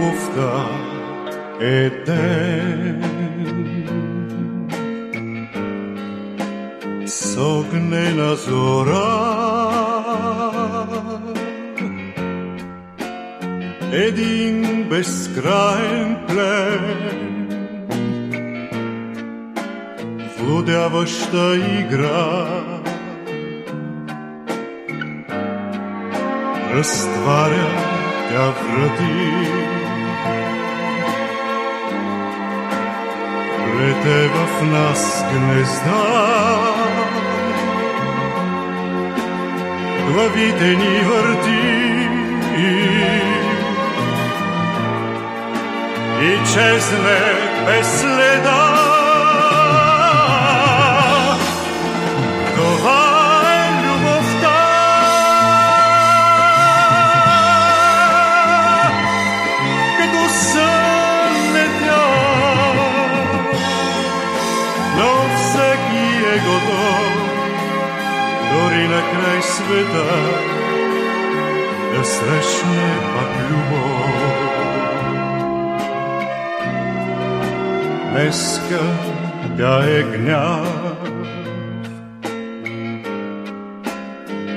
lufta eden Sognena zora Ed in beskraen plen. Vludava šta igra Rastvarja тя врати. Плете в нас гнезда. Главите ни върти. И чезне без следа. всеки е готов, дори на край света, да срещне пак любов. Днеска тя е гняв,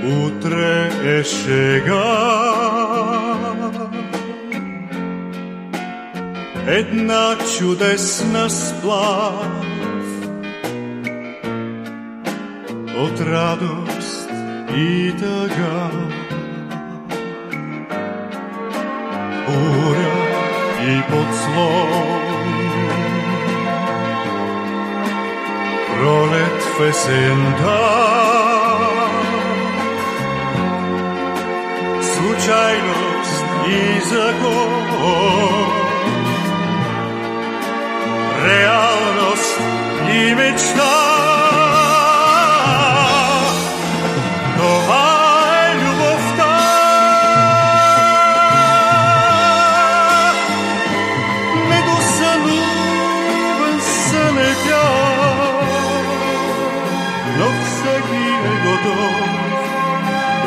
утре е шега. Една чудесна сплав от радост и тъга. Буря и подслон пролет в есента. Случайност и закон,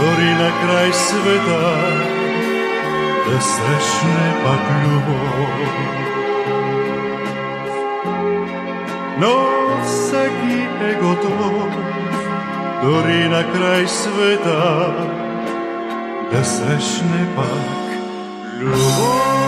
hory na kraj sveta, strašne pak ľubov. No vsaký ego tvoj, ktorý na kraj sveta, da strašne pak ľubov.